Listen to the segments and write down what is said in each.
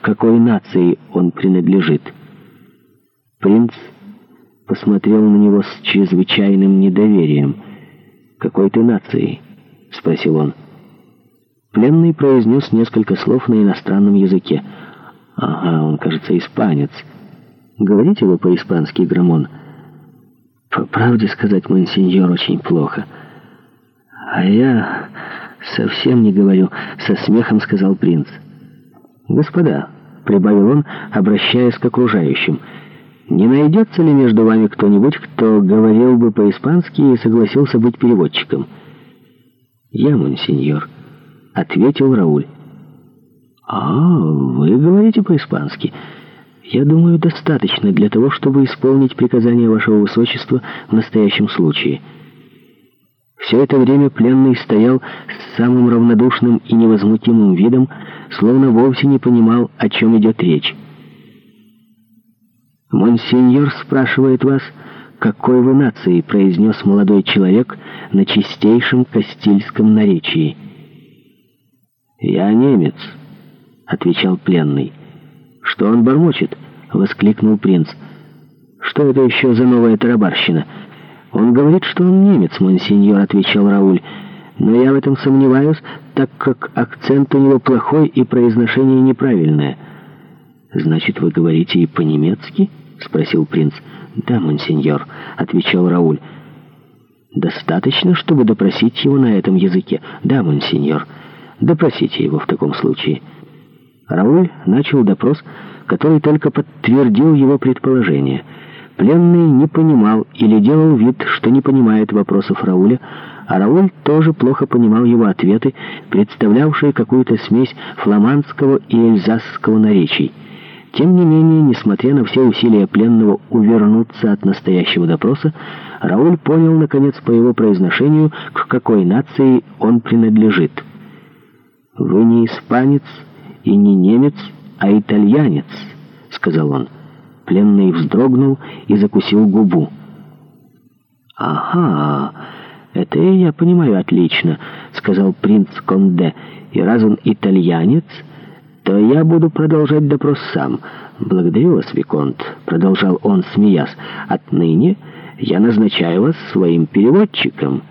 к какой нации он принадлежит. Принц посмотрел на него с чрезвычайным недоверием. «Какой ты нации?» — спросил он. Пленный произнес несколько слов на иностранном языке. «Ага, он, кажется, испанец. Говорите его по-испански, Грамон?» «По правде сказать, мансиньор, очень плохо. А я совсем не говорю», — со смехом сказал «Принц». «Господа», — прибавил он, обращаясь к окружающим, «не найдется ли между вами кто-нибудь, кто говорил бы по-испански и согласился быть переводчиком?» «Я, монсеньор», — ответил Рауль. «А, вы говорите по-испански. Я думаю, достаточно для того, чтобы исполнить приказание вашего высочества в настоящем случае». Все это время пленный стоял с самым равнодушным и невозмутимым видом, словно вовсе не понимал, о чем идет речь. «Монсеньор спрашивает вас, какой вы нации?» — произнес молодой человек на чистейшем кастильском наречии. «Я немец», — отвечал пленный. «Что он бормочет?» — воскликнул принц. «Что это еще за новая тарабарщина?» «Он говорит, что он немец, монсеньор», — отвечал Рауль. «Но я в этом сомневаюсь, так как акцент у него плохой и произношение неправильное». «Значит, вы говорите и по-немецки?» — спросил принц. «Да, монсеньор», — отвечал Рауль. «Достаточно, чтобы допросить его на этом языке?» «Да, монсеньор. Допросите его в таком случае». Рауль начал допрос, который только подтвердил его предположение — Пленный не понимал или делал вид, что не понимает вопросов Рауля, а Рауль тоже плохо понимал его ответы, представлявшие какую-то смесь фламандского и эльзасского наречий. Тем не менее, несмотря на все усилия пленного увернуться от настоящего допроса, Рауль понял, наконец, по его произношению, к какой нации он принадлежит. «Вы не испанец и не немец, а итальянец», — сказал он. Пленный вздрогнул и закусил губу. «Ага, это я понимаю отлично», — сказал принц Конде. «И раз он итальянец, то я буду продолжать допрос сам. Благодарю вас, Виконт», — продолжал он, смеясь. «Отныне я назначаю вас своим переводчиком».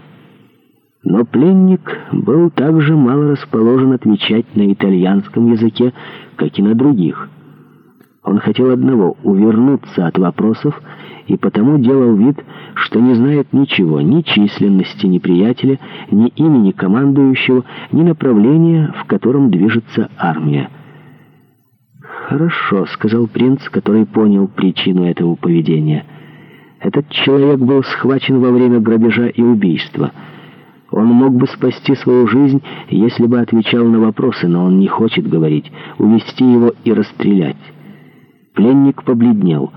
Но пленник был также мало расположен отвечать на итальянском языке, как и на других он хотел одного — увернуться от вопросов, и потому делал вид, что не знает ничего, ни численности неприятеля, ни имени командующего, ни направления, в котором движется армия. «Хорошо», — сказал принц, который понял причину этого поведения. «Этот человек был схвачен во время грабежа и убийства». Он мог бы спасти свою жизнь, если бы отвечал на вопросы, но он не хочет говорить, увести его и расстрелять. Пленник побледнел.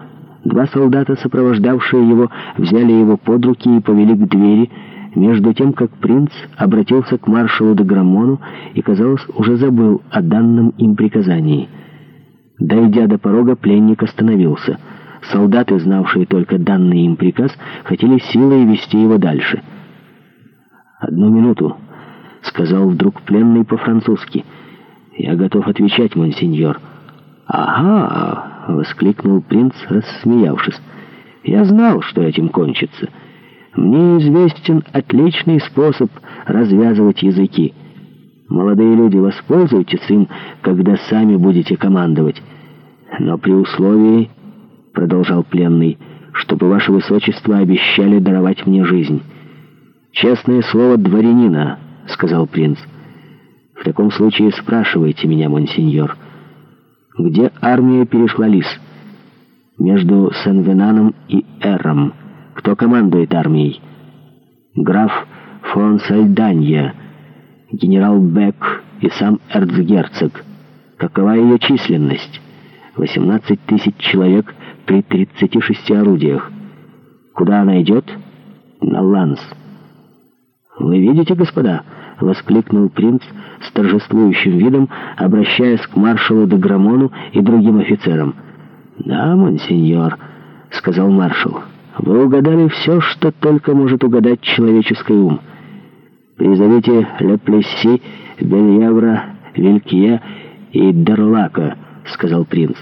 Два солдата, сопровождавшие его, взяли его под руки и повели к двери, между тем, как принц обратился к маршалу де Грамону и, казалось, уже забыл о данном им приказании. Дойдя до порога, пленник остановился. Солдаты, знавшие только данный им приказ, хотели силой вести его дальше. «Одну минуту», — сказал вдруг пленный по-французски. «Я готов отвечать, монсеньор». «Ага», — воскликнул принц, рассмеявшись. «Я знал, что этим кончится. Мне известен отличный способ развязывать языки. Молодые люди, воспользуйтесь им, когда сами будете командовать. Но при условии, — продолжал пленный, — чтобы ваше высочество обещали даровать мне жизнь. «Честное слово дворянина», — сказал принц. «В таком случае спрашивайте меня, монсеньор» где армия перешла Лис. Между Сен-Венаном и Эром. Кто командует армией? Граф фон Сальданья, генерал Бек и сам эрцгерцог. Какова ее численность? 18 тысяч человек при 36 орудиях. Куда она идет? На Ланс. Вы видите, господа, воскликнул принц с торжествующим видом, обращаясь к маршалу де Грамону и другим офицерам. «Да, монсеньор», — сказал маршал, — «вы угадали все, что только может угадать человеческий ум. Призовите Леплесси, Бельявра, Вилькия и Дерлака», — сказал принц.